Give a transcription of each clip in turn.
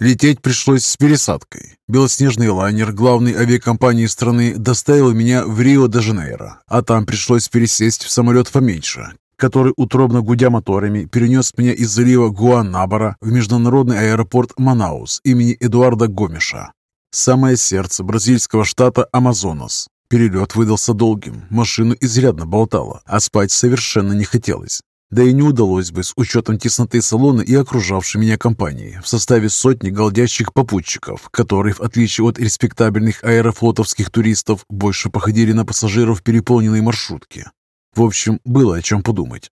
Лететь пришлось с пересадкой. Белоснежный лайнер главной авиакомпании страны доставил меня в Рио-де-Жанейро, а там пришлось пересесть в самолет поменьше, который, утробно гудя моторами, перенес меня из залива Гуанабара в международный аэропорт Манаус имени Эдуарда Гомеша. Самое сердце бразильского штата Амазонас. Перелет выдался долгим, машину изрядно болтало, а спать совершенно не хотелось. Да и не удалось бы с учетом тесноты салона и окружавшей меня компании в составе сотни голдящих попутчиков, которые, в отличие от респектабельных аэрофлотовских туристов, больше походили на пассажиров переполненной маршрутки. В общем, было о чем подумать.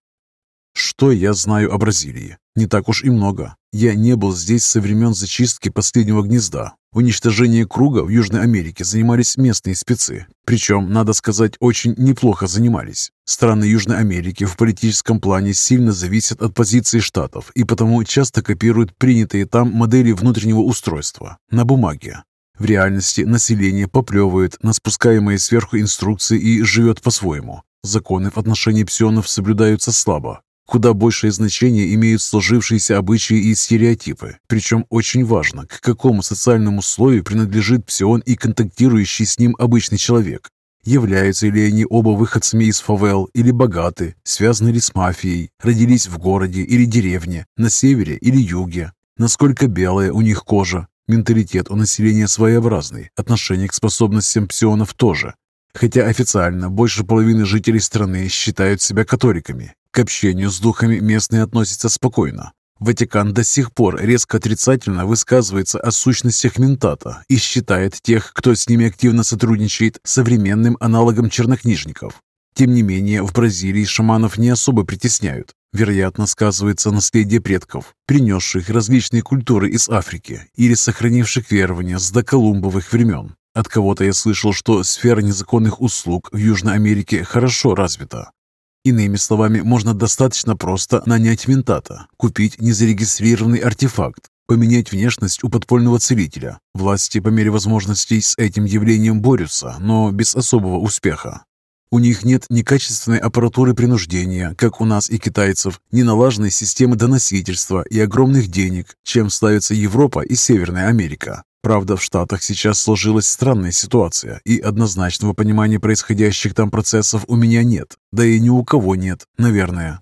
Что я знаю о Бразилии? Не так уж и много. Я не был здесь со времен зачистки последнего гнезда. Уничтожение круга в Южной Америке занимались местные спецы. Причем, надо сказать, очень неплохо занимались. Страны Южной Америки в политическом плане сильно зависят от позиции штатов и потому часто копируют принятые там модели внутреннего устройства на бумаге. В реальности население поплевывает на спускаемые сверху инструкции и живет по-своему. Законы в отношении псионов соблюдаются слабо. Куда большее значение имеют сложившиеся обычаи и стереотипы. Причем очень важно, к какому социальному слою принадлежит псион и контактирующий с ним обычный человек. Являются ли они оба выходцами из фавел или богаты, связаны ли с мафией, родились в городе или деревне, на севере или юге, насколько белая у них кожа. Менталитет у населения своеобразный, отношение к способностям псионов тоже. Хотя официально больше половины жителей страны считают себя католиками. К общению с духами местные относятся спокойно. Ватикан до сих пор резко отрицательно высказывается о сущностях ментата и считает тех, кто с ними активно сотрудничает, современным аналогом чернокнижников. Тем не менее, в Бразилии шаманов не особо притесняют. Вероятно, сказывается наследие предков, принесших различные культуры из Африки или сохранивших верования с доколумбовых времен. От кого-то я слышал, что сфера незаконных услуг в Южной Америке хорошо развита. Иными словами, можно достаточно просто нанять ментата, купить незарегистрированный артефакт, поменять внешность у подпольного целителя. Власти по мере возможностей с этим явлением борются, но без особого успеха. У них нет ни качественной аппаратуры принуждения, как у нас и китайцев, ни налаженной системы доносительства и огромных денег, чем славится Европа и Северная Америка. Правда, в Штатах сейчас сложилась странная ситуация, и однозначного понимания происходящих там процессов у меня нет, да и ни у кого нет, наверное.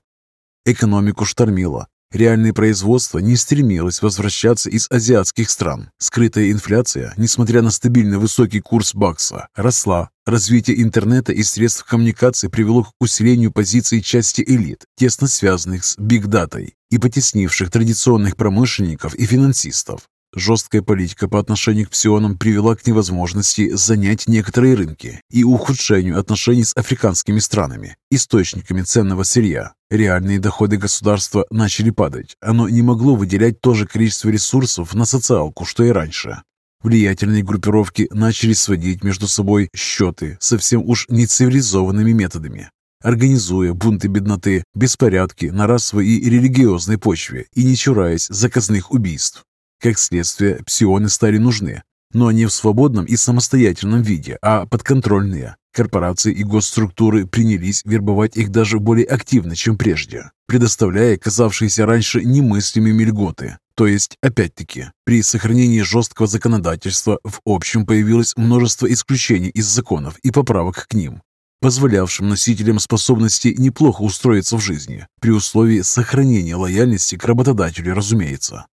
Экономику штормило. Реальное производство не стремилось возвращаться из азиатских стран. Скрытая инфляция, несмотря на стабильно высокий курс бакса, росла. Развитие интернета и средств коммуникации привело к усилению позиций части элит, тесно связанных с бигдатой и потеснивших традиционных промышленников и финансистов. Жесткая политика по отношению к псионам привела к невозможности занять некоторые рынки и ухудшению отношений с африканскими странами, источниками ценного сырья. Реальные доходы государства начали падать. Оно не могло выделять то же количество ресурсов на социалку, что и раньше. Влиятельные группировки начали сводить между собой счеты совсем уж нецивилизованными методами, организуя бунты бедноты, беспорядки на расовой и религиозной почве и не чураясь заказных убийств. Как следствие, псионы стали нужны, но не в свободном и самостоятельном виде, а подконтрольные. Корпорации и госструктуры принялись вербовать их даже более активно, чем прежде, предоставляя казавшиеся раньше немыслимыми льготы. То есть, опять-таки, при сохранении жесткого законодательства в общем появилось множество исключений из законов и поправок к ним, позволявшим носителям способностей неплохо устроиться в жизни, при условии сохранения лояльности к работодателю, разумеется.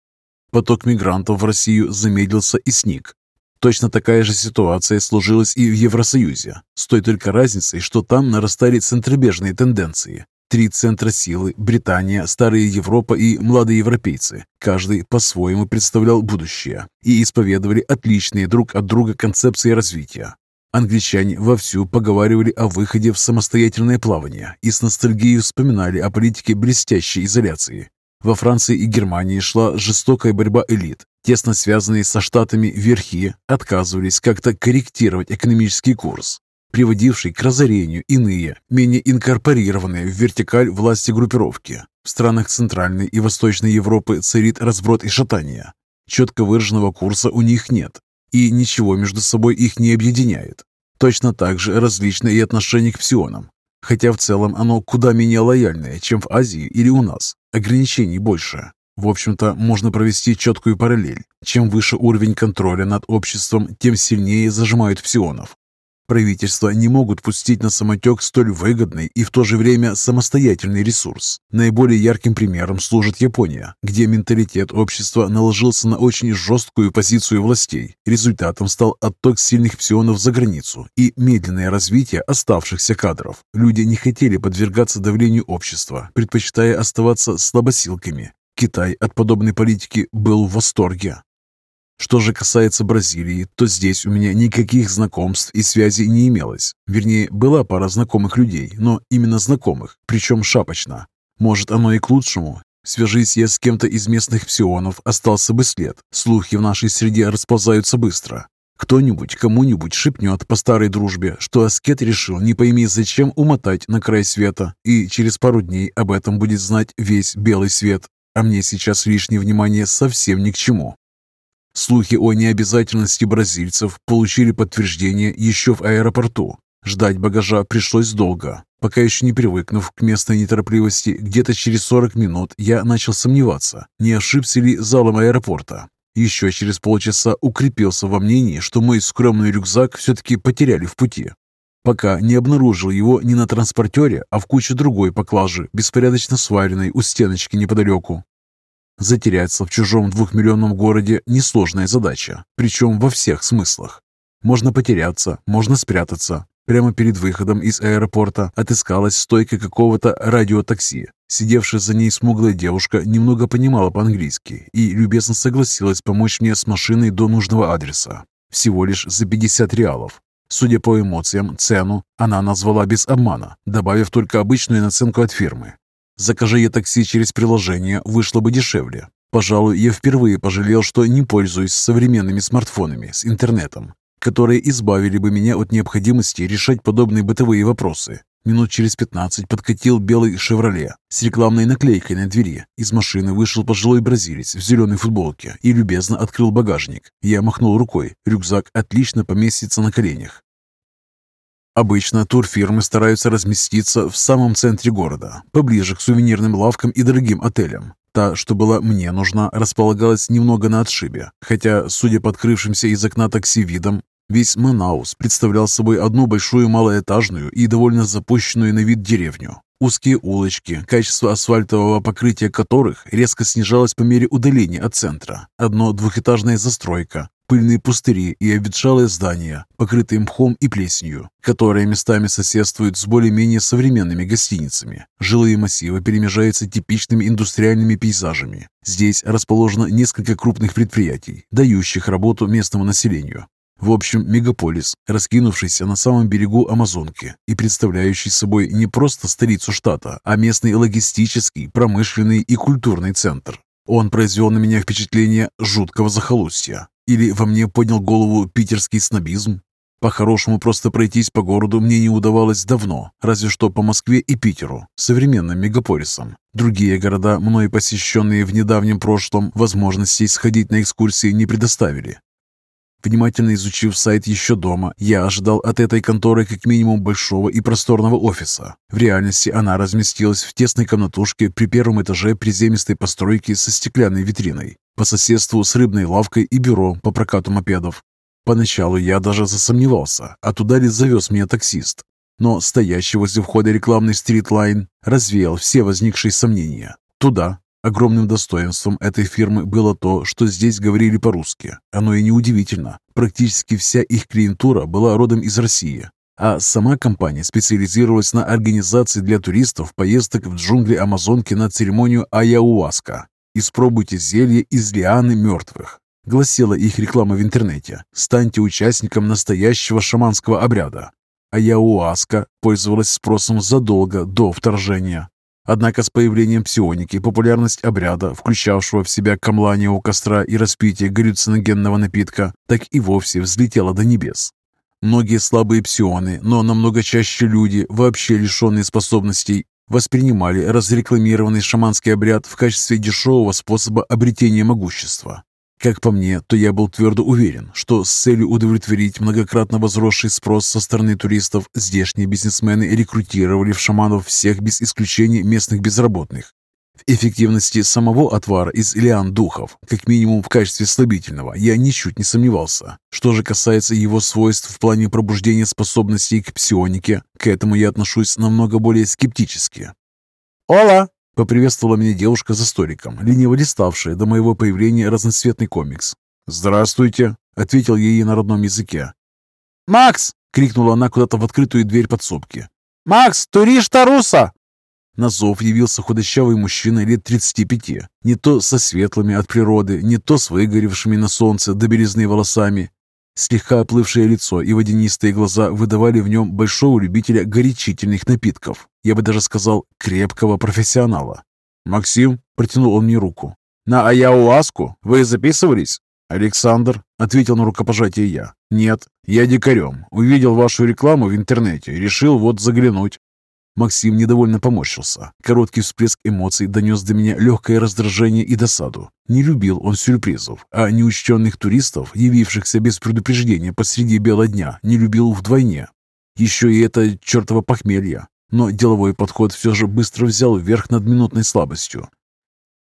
Поток мигрантов в Россию замедлился и сник. Точно такая же ситуация сложилась и в Евросоюзе, с той только разницей, что там нарастали центробежные тенденции. Три центра силы – Британия, Старая Европа и младые европейцы. Каждый по-своему представлял будущее и исповедовали отличные друг от друга концепции развития. Англичане вовсю поговаривали о выходе в самостоятельное плавание и с ностальгией вспоминали о политике блестящей изоляции. Во Франции и Германии шла жестокая борьба элит. Тесно связанные со штатами верхи отказывались как-то корректировать экономический курс, приводивший к разорению иные, менее инкорпорированные в вертикаль власти группировки. В странах Центральной и Восточной Европы царит разброд и шатание. Четко выраженного курса у них нет, и ничего между собой их не объединяет. Точно так же различны и отношения к псионам. Хотя в целом оно куда менее лояльное, чем в Азии или у нас. Ограничений больше. В общем-то, можно провести четкую параллель. Чем выше уровень контроля над обществом, тем сильнее зажимают псионов. Правительства не могут пустить на самотек столь выгодный и в то же время самостоятельный ресурс. Наиболее ярким примером служит Япония, где менталитет общества наложился на очень жесткую позицию властей. Результатом стал отток сильных псионов за границу и медленное развитие оставшихся кадров. Люди не хотели подвергаться давлению общества, предпочитая оставаться слабосилками. Китай от подобной политики был в восторге. Что же касается Бразилии, то здесь у меня никаких знакомств и связей не имелось. Вернее, была пара знакомых людей, но именно знакомых, причем шапочно. Может, оно и к лучшему. Свяжись я с кем-то из местных псионов, остался бы след. Слухи в нашей среде расползаются быстро. Кто-нибудь кому-нибудь шепнет по старой дружбе, что аскет решил не пойми зачем умотать на край света, и через пару дней об этом будет знать весь белый свет. А мне сейчас лишнее внимание совсем ни к чему. Слухи о необязательности бразильцев получили подтверждение еще в аэропорту. Ждать багажа пришлось долго. Пока еще не привыкнув к местной неторопливости, где-то через 40 минут я начал сомневаться, не ошибся ли залом аэропорта. Еще через полчаса укрепился во мнении, что мой скромный рюкзак все-таки потеряли в пути. Пока не обнаружил его не на транспортере, а в куче другой поклажи, беспорядочно сваренной у стеночки неподалеку. Затеряться в чужом двухмиллионном городе – несложная задача, причем во всех смыслах. Можно потеряться, можно спрятаться. Прямо перед выходом из аэропорта отыскалась стойка какого-то радиотакси. Сидевшая за ней смуглая девушка немного понимала по-английски и любезно согласилась помочь мне с машиной до нужного адреса. Всего лишь за 50 реалов. Судя по эмоциям, цену она назвала без обмана, добавив только обычную наценку от фирмы. Закажи я такси через приложение, вышло бы дешевле. Пожалуй, я впервые пожалел, что не пользуюсь современными смартфонами с интернетом, которые избавили бы меня от необходимости решать подобные бытовые вопросы. Минут через пятнадцать подкатил белый «Шевроле» с рекламной наклейкой на двери. Из машины вышел пожилой бразилец в зеленой футболке и любезно открыл багажник. Я махнул рукой. Рюкзак отлично поместится на коленях. Обычно турфирмы стараются разместиться в самом центре города, поближе к сувенирным лавкам и дорогим отелям. Та, что была мне нужна, располагалась немного на отшибе, хотя, судя по открывшимся из окна такси видам, весь Манаус представлял собой одну большую малоэтажную и довольно запущенную на вид деревню. Узкие улочки, качество асфальтового покрытия которых резко снижалось по мере удаления от центра. Одно двухэтажная застройка, пыльные пустыри и обветшалые здания, покрытые мхом и плесенью, которые местами соседствуют с более-менее современными гостиницами. Жилые массивы перемежаются типичными индустриальными пейзажами. Здесь расположено несколько крупных предприятий, дающих работу местному населению. В общем, мегаполис, раскинувшийся на самом берегу Амазонки и представляющий собой не просто столицу штата, а местный логистический, промышленный и культурный центр. Он произвел на меня впечатление жуткого захолустья. Или во мне поднял голову питерский снобизм? По-хорошему, просто пройтись по городу мне не удавалось давно, разве что по Москве и Питеру, современным мегаполисам. Другие города, мной посещенные в недавнем прошлом, возможностей сходить на экскурсии не предоставили. Внимательно изучив сайт еще дома, я ожидал от этой конторы как минимум большого и просторного офиса. В реальности она разместилась в тесной комнатушке при первом этаже приземистой постройки со стеклянной витриной, по соседству с рыбной лавкой и бюро по прокату мопедов. Поначалу я даже засомневался, а туда ли завез меня таксист. Но стоящий возле входа рекламный стритлайн развеял все возникшие сомнения. Туда, Огромным достоинством этой фирмы было то, что здесь говорили по-русски. Оно и неудивительно. Практически вся их клиентура была родом из России. А сама компания специализировалась на организации для туристов поездок в джунгли Амазонки на церемонию Аяуаска. «Испробуйте зелье из лианы мертвых», гласила их реклама в интернете. «Станьте участником настоящего шаманского обряда». Аяуаска пользовалась спросом задолго до вторжения. Однако с появлением псионики популярность обряда, включавшего в себя камлание у костра и распитие галлюциногенного напитка, так и вовсе взлетела до небес. Многие слабые псионы, но намного чаще люди, вообще лишенные способностей, воспринимали разрекламированный шаманский обряд в качестве дешевого способа обретения могущества. Как по мне, то я был твердо уверен, что с целью удовлетворить многократно возросший спрос со стороны туристов, здешние бизнесмены рекрутировали в шаманов всех без исключения местных безработных. В эффективности самого отвара из лиан духов, как минимум в качестве слабительного, я ничуть не сомневался. Что же касается его свойств в плане пробуждения способностей к псионике, к этому я отношусь намного более скептически. «Ола!» — поприветствовала меня девушка за столиком, лениво листавшая до моего появления разноцветный комикс. «Здравствуйте!» — ответил ей на родном языке. «Макс!» — крикнула она куда-то в открытую дверь подсобки. «Макс, туриш Таруса!» На зов явился худощавый мужчина лет 35, не то со светлыми от природы, не то с выгоревшими на солнце до белизны волосами. Слегка оплывшее лицо и водянистые глаза выдавали в нем большого любителя горячительных напитков. Я бы даже сказал, крепкого профессионала. «Максим», — протянул он мне руку. «На Аяуаску? Вы записывались?» «Александр», — ответил на рукопожатие я. «Нет, я дикарем. Увидел вашу рекламу в интернете решил вот заглянуть». Максим недовольно поморщился. Короткий всплеск эмоций донес до меня легкое раздражение и досаду. Не любил он сюрпризов, а неучтенных туристов, явившихся без предупреждения посреди бела дня, не любил вдвойне. Еще и это чертово похмелье. Но деловой подход все же быстро взял верх над минутной слабостью.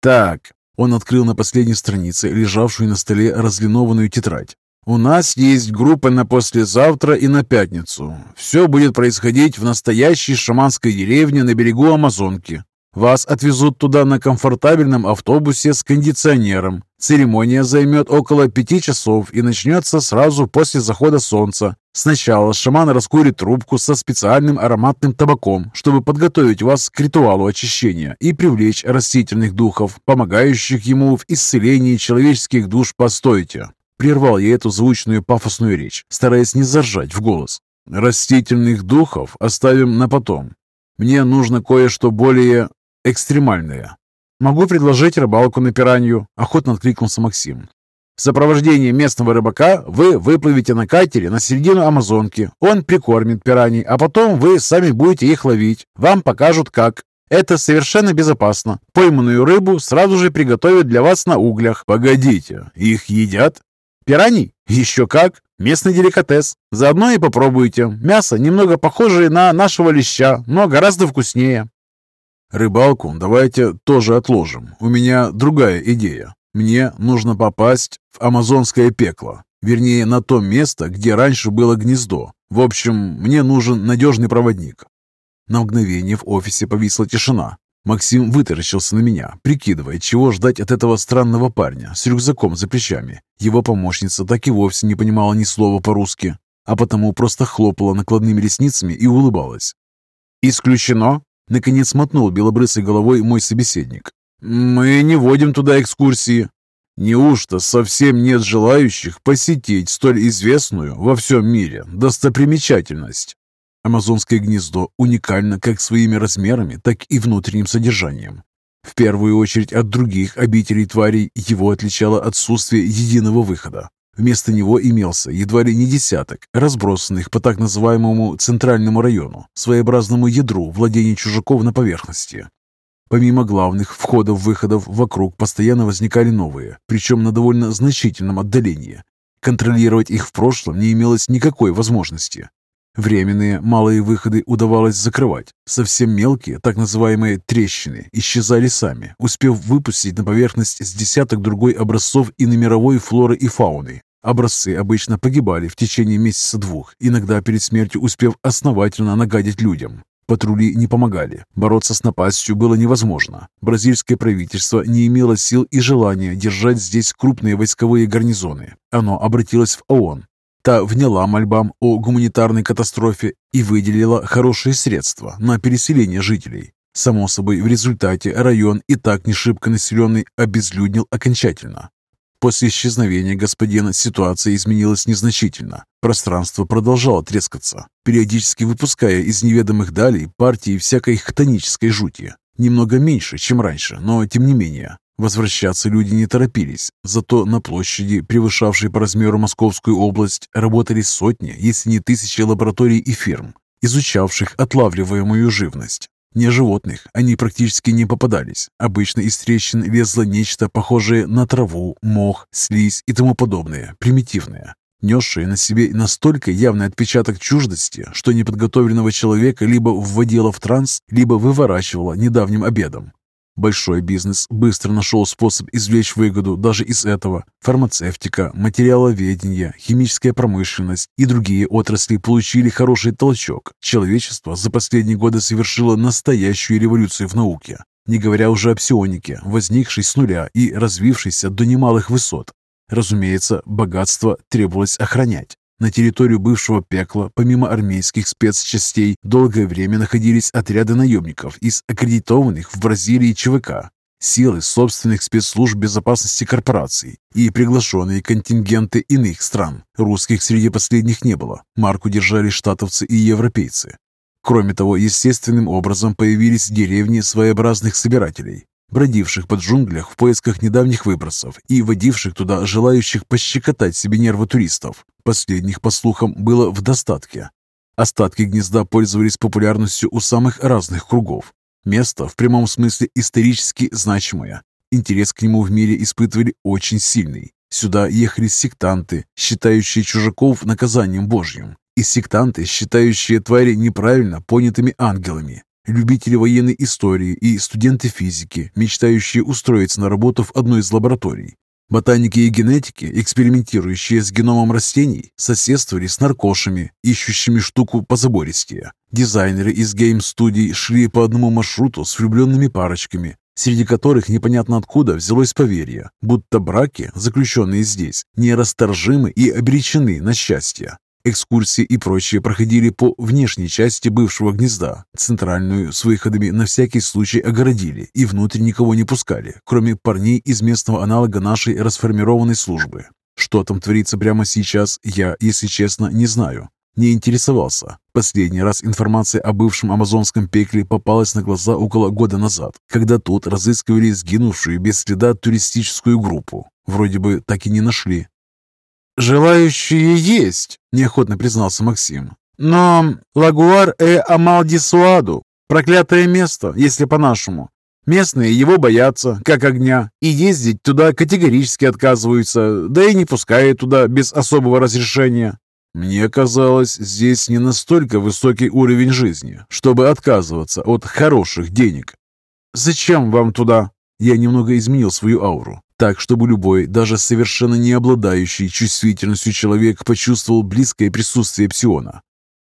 «Так», — он открыл на последней странице лежавшую на столе разлинованную тетрадь. У нас есть группа на послезавтра и на пятницу. Все будет происходить в настоящей шаманской деревне на берегу Амазонки. Вас отвезут туда на комфортабельном автобусе с кондиционером. Церемония займет около пяти часов и начнется сразу после захода солнца. Сначала шаман раскурит трубку со специальным ароматным табаком, чтобы подготовить вас к ритуалу очищения и привлечь растительных духов, помогающих ему в исцелении человеческих душ по стойте. Прервал я эту звучную пафосную речь, стараясь не заржать в голос. «Растительных духов оставим на потом. Мне нужно кое-что более экстремальное. Могу предложить рыбалку на пиранью», — охотно откликнулся Максим. В сопровождении местного рыбака вы выплывете на катере на середину Амазонки. Он прикормит пираний, а потом вы сами будете их ловить. Вам покажут как. Это совершенно безопасно. Пойманную рыбу сразу же приготовят для вас на углях. Погодите, их едят? Пираний? Еще как! Местный деликатес. Заодно и попробуйте. Мясо немного похожее на нашего леща, но гораздо вкуснее. Рыбалку давайте тоже отложим. У меня другая идея. Мне нужно попасть в амазонское пекло. Вернее, на то место, где раньше было гнездо. В общем, мне нужен надежный проводник. На мгновение в офисе повисла тишина. Максим вытаращился на меня, прикидывая, чего ждать от этого странного парня с рюкзаком за плечами. Его помощница так и вовсе не понимала ни слова по-русски, а потому просто хлопала накладными ресницами и улыбалась. «Исключено!» — наконец мотнул белобрысой головой мой собеседник. «Мы не водим туда экскурсии». «Неужто совсем нет желающих посетить столь известную во всем мире достопримечательность?» Амазонское гнездо уникально как своими размерами, так и внутренним содержанием. В первую очередь от других обителей тварей его отличало отсутствие единого выхода. Вместо него имелся едва ли не десяток, разбросанных по так называемому центральному району, своеобразному ядру владения чужаков на поверхности. Помимо главных входов-выходов вокруг постоянно возникали новые, причем на довольно значительном отдалении. Контролировать их в прошлом не имелось никакой возможности. Временные малые выходы удавалось закрывать. Совсем мелкие, так называемые трещины, исчезали сами, успев выпустить на поверхность с десяток другой образцов и мировой флоры и фауны. Образцы обычно погибали в течение месяца-двух, иногда перед смертью успев основательно нагадить людям. Патрули не помогали. Бороться с напастью было невозможно. Бразильское правительство не имело сил и желания держать здесь крупные войсковые гарнизоны. Оно обратилось в ООН, Та вняла мольбам о гуманитарной катастрофе и выделила хорошие средства на переселение жителей. Само собой, в результате район, и так не шибко населенный, обезлюднил окончательно. После исчезновения господина ситуация изменилась незначительно. Пространство продолжало трескаться, периодически выпуская из неведомых далей партии всякой хтонической жути. Немного меньше, чем раньше, но тем не менее. Возвращаться люди не торопились, зато на площади, превышавшей по размеру Московскую область, работали сотни, если не тысячи лабораторий и фирм, изучавших отлавливаемую живность. Не животных, они практически не попадались. Обычно из трещин лезло нечто похожее на траву, мох, слизь и тому подобное, примитивное, несшее на себе настолько явный отпечаток чуждости, что неподготовленного человека либо вводило в транс, либо выворачивало недавним обедом. Большой бизнес быстро нашел способ извлечь выгоду даже из этого. Фармацевтика, материаловедение, химическая промышленность и другие отрасли получили хороший толчок. Человечество за последние годы совершило настоящую революцию в науке, не говоря уже о псионике, возникшей с нуля и развившейся до немалых высот. Разумеется, богатство требовалось охранять. На территорию бывшего пекла, помимо армейских спецчастей, долгое время находились отряды наемников из аккредитованных в Бразилии ЧВК, силы собственных спецслужб безопасности корпораций и приглашенные контингенты иных стран. Русских среди последних не было. Марку держали штатовцы и европейцы. Кроме того, естественным образом появились деревни своеобразных собирателей бродивших под джунглях в поисках недавних выбросов и водивших туда желающих пощекотать себе нервы туристов. Последних, по слухам, было в достатке. Остатки гнезда пользовались популярностью у самых разных кругов. Место в прямом смысле исторически значимое. Интерес к нему в мире испытывали очень сильный. Сюда ехали сектанты, считающие чужаков наказанием Божьим, и сектанты, считающие твари неправильно понятыми ангелами, любители военной истории и студенты физики, мечтающие устроиться на работу в одной из лабораторий. Ботаники и генетики, экспериментирующие с геномом растений, соседствовали с наркошами, ищущими штуку позабористее. Дизайнеры из гейм-студий шли по одному маршруту с влюбленными парочками, среди которых непонятно откуда взялось поверье, будто браки, заключенные здесь, нерасторжимы и обречены на счастье. Экскурсии и прочие проходили по внешней части бывшего гнезда. Центральную с выходами на всякий случай огородили и внутрь никого не пускали, кроме парней из местного аналога нашей расформированной службы. Что там творится прямо сейчас, я, если честно, не знаю. Не интересовался. Последний раз информация о бывшем амазонском пекле попалась на глаза около года назад, когда тут разыскивали сгинувшую без следа туристическую группу. Вроде бы так и не нашли, «Желающие есть», — неохотно признался Максим. «Но Лагуар э Амалдисуаду — проклятое место, если по-нашему. Местные его боятся, как огня, и ездить туда категорически отказываются, да и не пускают туда без особого разрешения. Мне казалось, здесь не настолько высокий уровень жизни, чтобы отказываться от хороших денег. Зачем вам туда? Я немного изменил свою ауру так, чтобы любой, даже совершенно не обладающий чувствительностью человек почувствовал близкое присутствие псиона.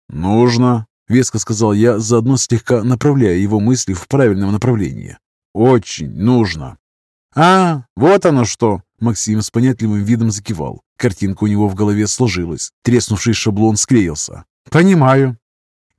«Нужно», — веско сказал я, заодно слегка направляя его мысли в правильном направлении. «Очень нужно». «А, вот оно что!» Максим с понятливым видом закивал. Картинка у него в голове сложилась. Треснувший шаблон склеился. «Понимаю.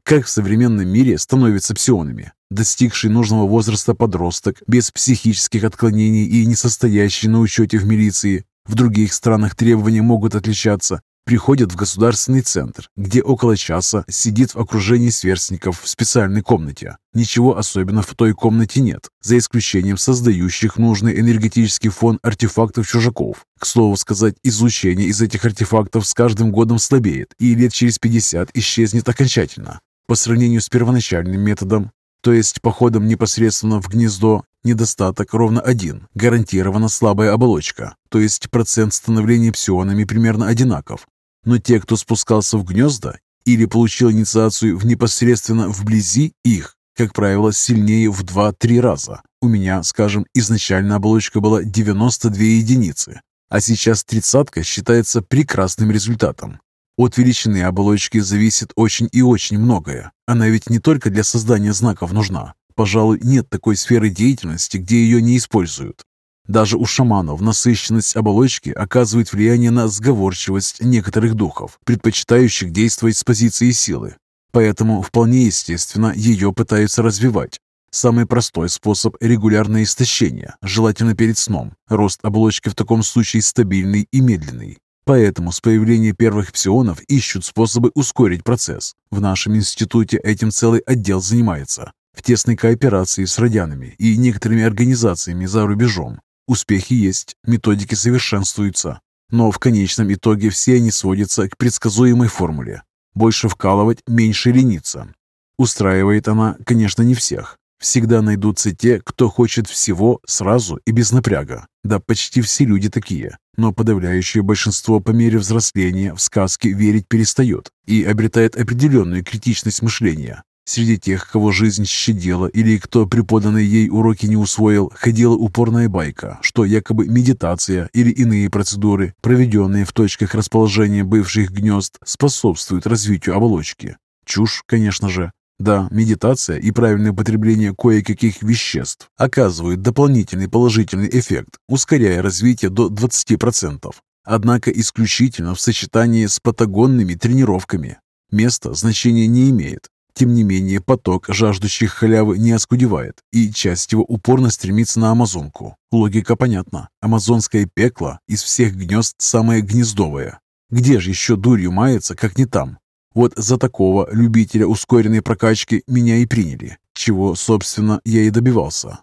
Как в современном мире становятся псионами? Достигший нужного возраста подросток, без психических отклонений и не состоящий на учете в милиции. В других странах требования могут отличаться. Приходят в государственный центр, где около часа сидит в окружении сверстников в специальной комнате. Ничего особенного в той комнате нет, за исключением создающих нужный энергетический фон артефактов чужаков. К слову сказать, излучение из этих артефактов с каждым годом слабеет и лет через 50 исчезнет окончательно. По сравнению с первоначальным методом, то есть походом непосредственно в гнездо, недостаток ровно один – гарантированно слабая оболочка, то есть процент становления псионами примерно одинаков. Но те, кто спускался в гнезда или получил инициацию в непосредственно вблизи их, как правило, сильнее в 2-3 раза. У меня, скажем, изначально оболочка была 92 единицы, а сейчас тридцатка считается прекрасным результатом. От величины оболочки зависит очень и очень многое. Она ведь не только для создания знаков нужна. Пожалуй, нет такой сферы деятельности, где ее не используют. Даже у шаманов насыщенность оболочки оказывает влияние на сговорчивость некоторых духов, предпочитающих действовать с позиции силы. Поэтому вполне естественно ее пытаются развивать. Самый простой способ – регулярное истощение, желательно перед сном. Рост оболочки в таком случае стабильный и медленный. Поэтому с появлением первых псионов ищут способы ускорить процесс. В нашем институте этим целый отдел занимается. В тесной кооперации с радянами и некоторыми организациями за рубежом. Успехи есть, методики совершенствуются. Но в конечном итоге все они сводятся к предсказуемой формуле. Больше вкалывать, меньше лениться. Устраивает она, конечно, не всех. Всегда найдутся те, кто хочет всего сразу и без напряга. Да почти все люди такие. Но подавляющее большинство по мере взросления в сказки верить перестает и обретает определенную критичность мышления. Среди тех, кого жизнь щадила или кто преподанные ей уроки не усвоил, ходила упорная байка, что якобы медитация или иные процедуры, проведенные в точках расположения бывших гнезд, способствуют развитию оболочки. Чушь, конечно же. Да, медитация и правильное употребление кое-каких веществ оказывают дополнительный положительный эффект, ускоряя развитие до 20%. Однако исключительно в сочетании с патагонными тренировками. Место значения не имеет. Тем не менее, поток жаждущих халявы не оскудевает, и часть его упорно стремится на Амазонку. Логика понятна. Амазонское пекло из всех гнезд самое гнездовое. Где же еще дурью мается, как не там? Вот за такого любителя ускоренной прокачки меня и приняли, чего, собственно, я и добивался.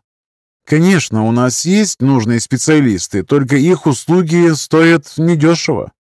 Конечно, у нас есть нужные специалисты, только их услуги стоят недешево.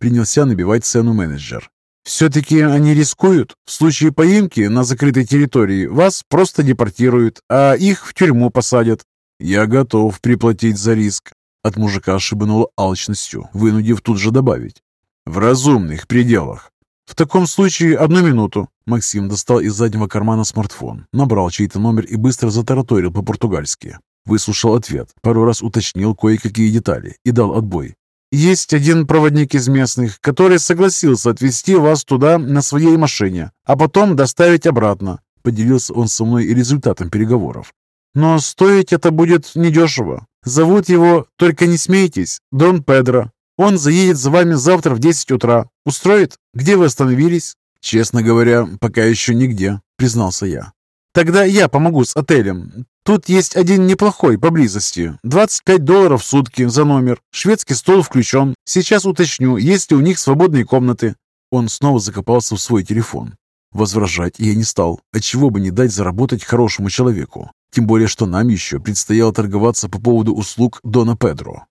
Принялся набивать цену менеджер. Все-таки они рискуют. В случае поимки на закрытой территории вас просто депортируют, а их в тюрьму посадят. Я готов приплатить за риск. От мужика шибануло алчностью, вынудив тут же добавить. В разумных пределах. В таком случае одну минуту. Максим достал из заднего кармана смартфон, набрал чей-то номер и быстро затараторил по-португальски. Выслушал ответ, пару раз уточнил кое-какие детали и дал отбой. Есть один проводник из местных, который согласился отвезти вас туда на своей машине, а потом доставить обратно. Поделился он со мной результатом переговоров. Но стоить это будет недешево. Зовут его, только не смейтесь, Дон Педро. Он заедет за вами завтра в 10 утра. Устроит? Где вы остановились? Честно говоря, пока еще нигде, признался я. Тогда я помогу с отелем. Тут есть один неплохой поблизости. 25 долларов в сутки за номер. Шведский стол включен. Сейчас уточню, есть ли у них свободные комнаты». Он снова закопался в свой телефон. Возражать я не стал. Отчего бы не дать заработать хорошему человеку. Тем более, что нам еще предстояло торговаться по поводу услуг Дона Педро.